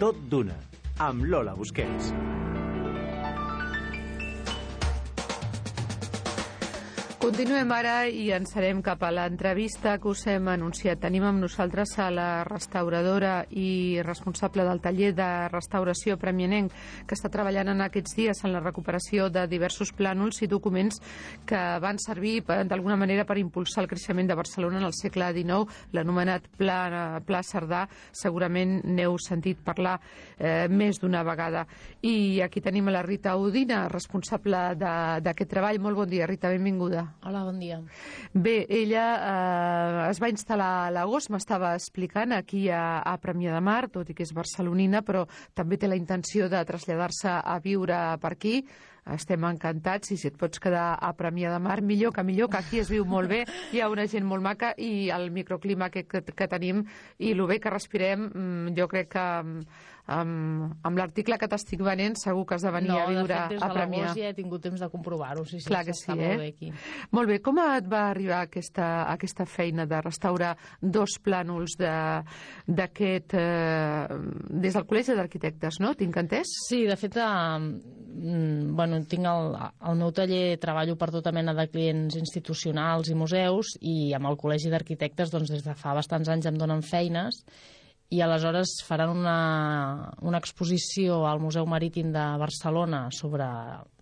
tot d'una, amb Lola Busquets. Continuem ara i ens serem cap a l'entrevista que us hem anunciat. Tenim amb nosaltres a la restauradora i responsable del taller de restauració Premianenc que està treballant en aquests dies en la recuperació de diversos plànols i documents que van servir d'alguna manera per impulsar el creixement de Barcelona en el segle XIX, l'anomenat Pla, Pla Cerdà. Segurament n'heu sentit parlar eh, més d'una vegada. I aquí tenim a la Rita Udina, responsable d'aquest treball. Molt bon dia, Rita, benvinguda. Hola, bon dia. Bé, ella eh, es va instal·lar a l'agost, m'estava explicant, aquí a, a Premià de Mar, tot i que és barcelonina, però també té la intenció de traslladar-se a viure per aquí. Estem encantats i si et pots quedar a Premià de Mar, millor que millor, que aquí es viu molt bé, hi ha una gent molt maca i el microclima que, que, que tenim i el bé que respirem, mm, jo crec que amb, amb l'article que t'estic venent segur que has de venir no, a viure de fet, des a de Premià. ja he tingut temps de comprovar-ho, sí, sí, Clar que sí, eh? molt bé aquí. Molt bé, com et va arribar aquesta, aquesta feina de restaurar dos plànols d'aquest... Eh, des del Col·legi d'Arquitectes, no? Tinc entès? Sí, de fet, eh, bueno, tinc el, el meu taller, treballo per tota mena de clients institucionals i museus i amb el Col·legi d'Arquitectes doncs, des de fa bastants anys em donen feines i aleshores faran una, una exposició al Museu Marítim de Barcelona sobre,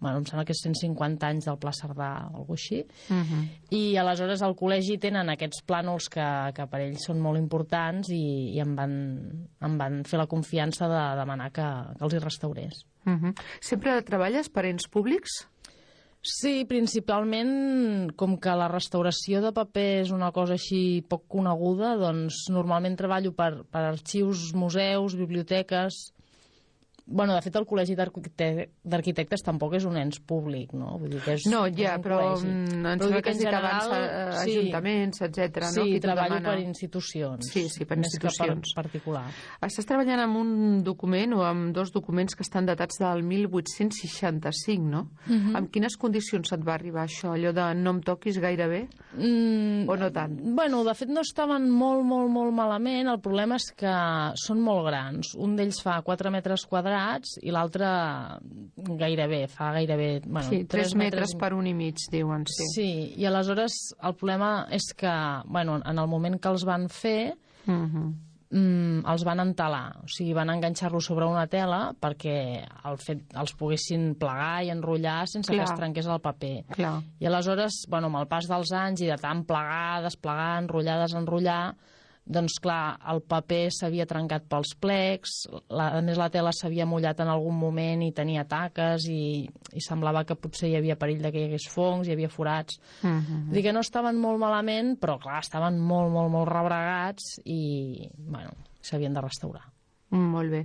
bueno, em sembla que és 150 anys del Pla Cerdà o alguna així, Uh -huh. i aleshores al col·legi tenen aquests plànols que, que per ells són molt importants i, i em, van, em van fer la confiança de demanar que, que els hi restaurés. Uh -huh. Sempre treballes per ens públics? Sí, principalment, com que la restauració de paper és una cosa així poc coneguda, doncs normalment treballo per, per arxius, museus, biblioteques, Bueno, de fet, el Col·legi d'Arquitectes tampoc és un ens públic, no? Vull dir que és, No, és ja, un però col·legi. mm, em Però sembla que dit general, eh, sí. ajuntaments, etc. no? Sí, Qui t'ho treballo demana. per institucions. Sí, sí, per institucions. per particular. Estàs treballant amb un document o amb dos documents que estan datats del 1865, no? Uh Mhm. -huh. Amb quines condicions et va arribar això? Allò de no em toquis gairebé? Mm, O no tant? Bueno, de fet no estaven molt, molt, molt malament. El problema és que són molt grans. Un d'ells fa 4 metres quadrats i l'altre gairebé, fa gairebé... Bueno, sí, 3 tres metres i- per un i mig, diuen, sí. Sí, i aleshores el problema és que, bueno, en el moment que els van fer, Uh -huh. mm, els van entelar, o sigui, van enganxar-los sobre una tela perquè el fet, els poguessin plegar i enrotllar sense Clar. que es trenqués el paper. Clar. I aleshores, bueno, amb el pas dels anys i de tant plegar, desplegar, enrotllar, desenrotllar, doncs clar, el paper s'havia trencat pels plecs, la, a més la tela s'havia mullat en algun moment i tenia taques i, i semblava que potser hi havia perill de que hi hagués fongs, hi havia forats. Uh -huh. Vull dir que no estaven molt malament, però clar, estaven molt, molt, molt rebregats i, bueno, s'havien de restaurar. Molt bé.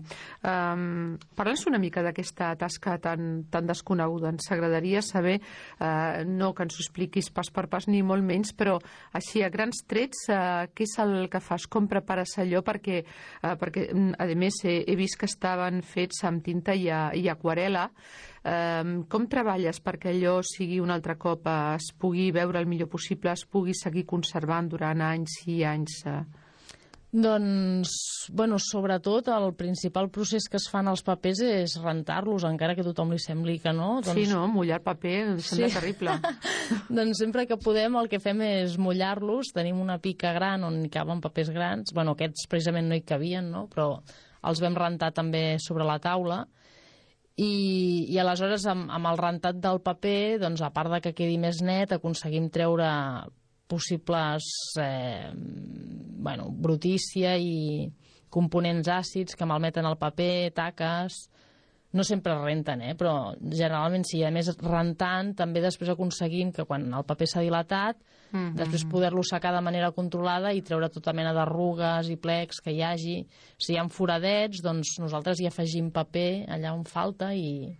Um, Parla'ns una mica d'aquesta tasca tan, tan desconeguda. Ens agradaria saber, uh, no que ens ho expliquis pas per pas ni molt menys, però així a grans trets, uh, què és el que fas? Com prepares allò? Perquè, uh, perquè mm, a més, he, he vist que estaven fets amb tinta i, a, i aquarela. Um, com treballes perquè allò sigui un altre cop, uh, es pugui veure el millor possible, es pugui seguir conservant durant anys i anys? Uh? Doncs, bueno, sobretot el principal procés que es fan els papers és rentar-los, encara que a tothom li sembli que no. Doncs, Sí, no? Mullar paper em sembla Sí. terrible. doncs sempre que podem el que fem és mullar-los, tenim una pica gran on hi caben papers grans, bueno, aquests precisament no hi cabien, no? però els vam rentar també sobre la taula, i, i aleshores amb, amb el rentat del paper, doncs, a part de que quedi més net, aconseguim treure possibles eh, bueno, brutícia i components àcids que malmeten el paper, taques... No sempre renten, eh? però generalment sí. A més, rentant també després aconseguim que quan el paper s'ha dilatat, mm -hmm. després poder-lo secar de manera controlada i treure tota mena d'arrugues i plecs que hi hagi. Si hi ha foradets, doncs nosaltres hi afegim paper allà on falta i...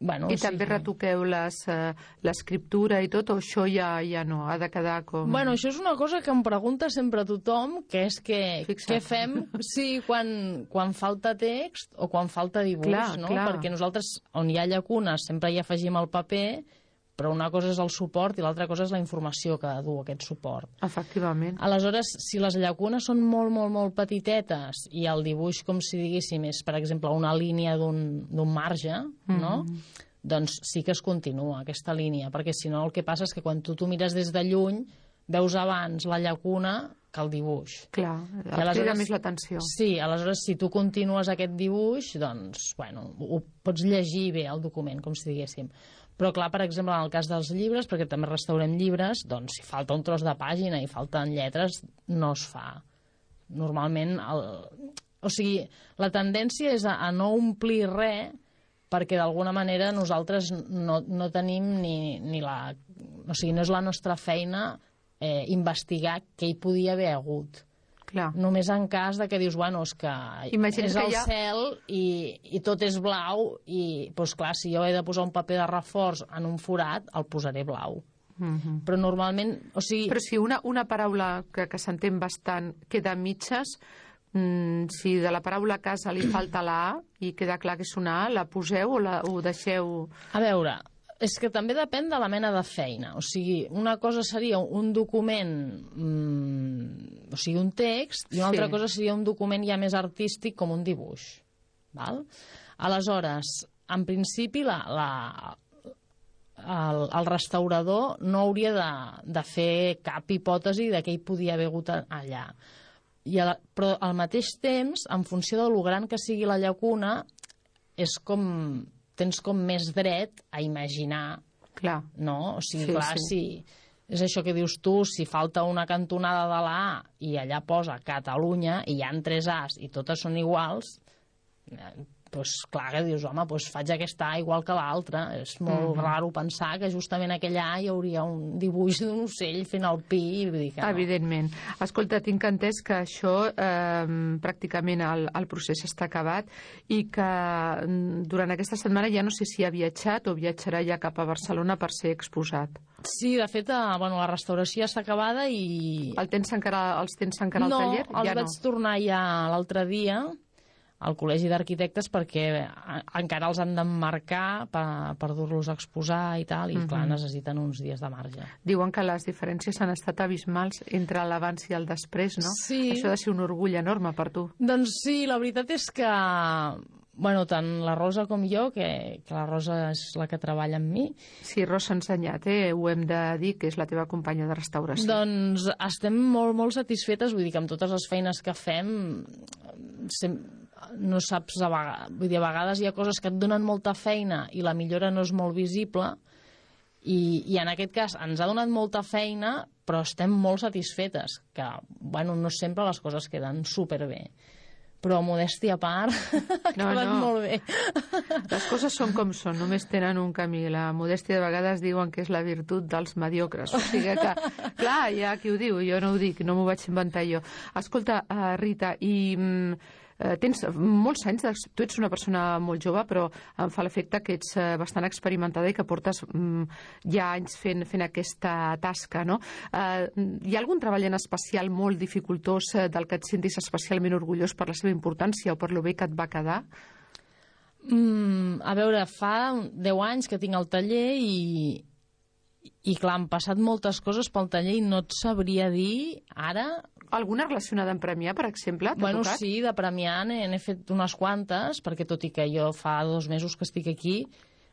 Bueno, I sí. també retoqueu les, eh, l'escriptura i tot, o això ja, ja no? Ha de quedar com... Bueno, això és una cosa que em pregunta sempre tothom, que és que Fixa't. què fem sí, quan, quan falta text o quan falta dibuix, Clar, no? clar. Perquè nosaltres, on hi ha llacunes, sempre hi afegim el paper, però una cosa és el suport i l'altra cosa és la informació que du aquest suport. Efectivament. Aleshores, si les llacunes són molt, molt, molt petitetes i el dibuix, com si diguéssim, és, per exemple, una línia d'un marge, mm. no? doncs sí que es continua aquesta línia, perquè si no el que passa és que quan tu t'ho mires des de lluny veus abans la llacuna que el dibuix. Clar, et crida més l'atenció. Sí, aleshores si tu continues aquest dibuix, doncs, bueno, ho pots llegir bé el document, com si diguéssim. Però, clar, per exemple, en el cas dels llibres, perquè també restaurem llibres, doncs si falta un tros de pàgina i falten lletres, no es fa. Normalment, el... o sigui, la tendència és a, a no omplir res perquè d'alguna manera nosaltres no, no tenim ni, ni la... O sigui, no és la nostra feina eh, investigar què hi podia haver hagut. Clar. Només en cas de que dius, bueno, és que Imagina és que el ja... cel i, i tot és blau i, doncs clar, si jo he de posar un paper de reforç en un forat, el posaré blau. Mm -hmm. Però normalment, o sigui... Però si una, una paraula que, que s'entén bastant queda a mitges, mm, si de la paraula casa li falta la A i queda clar que és una A, la poseu o la, ho deixeu... A veure, és que també depèn de la mena de feina. O sigui, una cosa seria un document, mmm, o sigui, un text, i una Sí. altra cosa seria un document ja més artístic com un dibuix. Val? Aleshores, en principi, la, la, el, el restaurador no hauria de, de fer cap hipòtesi de què hi podia haver hagut allà. I a la, però al mateix temps, en funció de lo gran que sigui la llacuna, és com tens com més dret a imaginar, Clar. no? O sigui, Sí, clar, sí. si és això que dius tu, si falta una cantonada de la A i allà posa Catalunya i hi han tres As i totes són iguals, eh, doncs clar que dius, home, doncs faig aquesta A igual que l'altra. És molt Mhm. raro pensar que justament aquella A hi hauria un dibuix d'un ocell fent el pi i vull dir que no. Evidentment. Escolta, tinc entès que això eh, pràcticament el, el procés està acabat i que mm, durant aquesta setmana ja no sé si ha viatjat o viatjarà ja cap a Barcelona per ser exposat. Sí, de fet, eh, bueno, la restauració està acabada i... El tens encara, els tens encara no, al taller? els ja vaig tornar ja l'altre dia al Col·legi d'Arquitectes perquè eh, encara els han d'emmarcar per, per dur-los a exposar i tal, i Mhm. clar, necessiten uns dies de marge. Diuen que les diferències han estat abismals entre l'abans i el després, no? Sí. Això ha de ser un orgull enorme per tu. Doncs sí, la veritat és que bueno, tant la Rosa com jo, que, que la Rosa és la que treballa amb mi, Sí, Rosa ha ensenyat, eh? ho hem de dir, que és la teva companya de restauració. Doncs estem molt, molt satisfetes, vull dir que amb totes les feines que fem sem no saps a vegades, vull dir, a vegades hi ha coses que et donen molta feina i la millora no és molt visible i, i en aquest cas ens ha donat molta feina però estem molt satisfetes que, bueno, no sempre les coses queden superbé però modèstia a part ha No, quedat no. molt bé Les coses són com són, només tenen un camí. La modèstia de vegades diuen que és la virtut dels mediocres. O sigui que, clar, hi ha qui ho diu, jo no ho dic, no m'ho vaig inventar jo. Escolta, uh, Rita, i mm, eh, tens molts anys, de, tu ets una persona molt jove, però em fa l'efecte que ets eh, bastant experimentada i que portes mm, ja anys fent, fent aquesta tasca, no? Eh, hi ha algun treball en especial molt dificultós eh, del que et sentis especialment orgullós per la seva importància o per lo bé que et va quedar? Mm, a veure, fa 10 anys que tinc el taller i, i clar, han passat moltes coses pel taller i no et sabria dir ara... Alguna relacionada amb Premià, per exemple? Bueno, tocat? sí, de premiar n'he fet unes quantes, perquè tot i que jo fa dos mesos que estic aquí,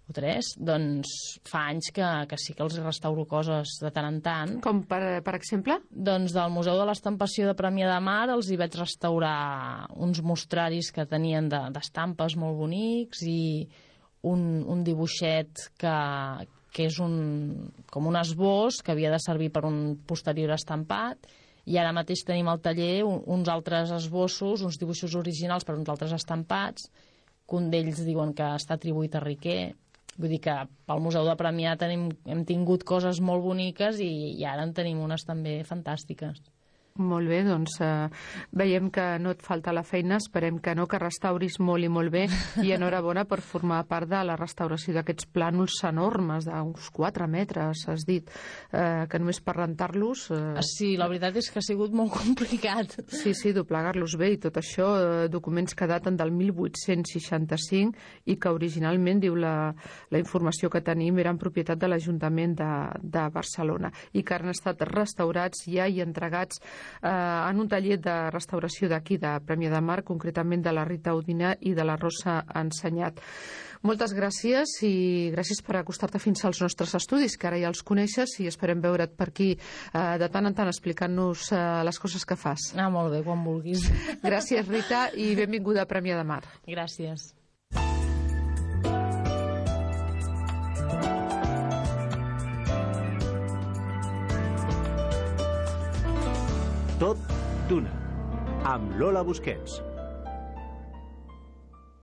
o tres, doncs fa anys que, que sí que els restauro coses de tant en tant. Com per, per exemple? Doncs del Museu de l'Estampació de Premià de Mar els hi vaig restaurar uns mostraris que tenien de- d'estampes molt bonics i un, un dibuixet que, que és un, com un esbós que havia de servir per un posterior estampat i ara mateix tenim al taller un, uns altres esbossos, uns dibuixos originals per uns altres estampats, que un d'ells diuen que està atribuït a Riquer. Vull dir que pel Museu de Premià tenim, hem tingut coses molt boniques i, i ara en tenim unes també fantàstiques. Molt bé, doncs eh, veiem que no et falta la feina, esperem que no, que restauris molt i molt bé i enhorabona per formar part de la restauració d'aquests plànols enormes d'uns 4 metres, has dit, eh, que només per rentar-los... Eh... Sí, la veritat és que ha sigut molt complicat. Sí, sí, doblegar-los bé i tot això, eh, documents que daten del 1865 i que originalment, diu la, la informació que tenim, eren propietat de l'Ajuntament de, de Barcelona i que han estat restaurats ja i entregats eh, en un taller de restauració d'aquí, de Premià de Mar, concretament de la Rita Udina i de la Rosa Ensenyat. Moltes gràcies i gràcies per acostar-te fins als nostres estudis, que ara ja els coneixes i esperem veure't per aquí eh, de tant en tant explicant-nos eh, les coses que fas. Ah, molt bé, quan vulguis. Gràcies, Rita, i benvinguda a Premià de Mar. Gràcies. Tot d'una, amb Lola Busquets.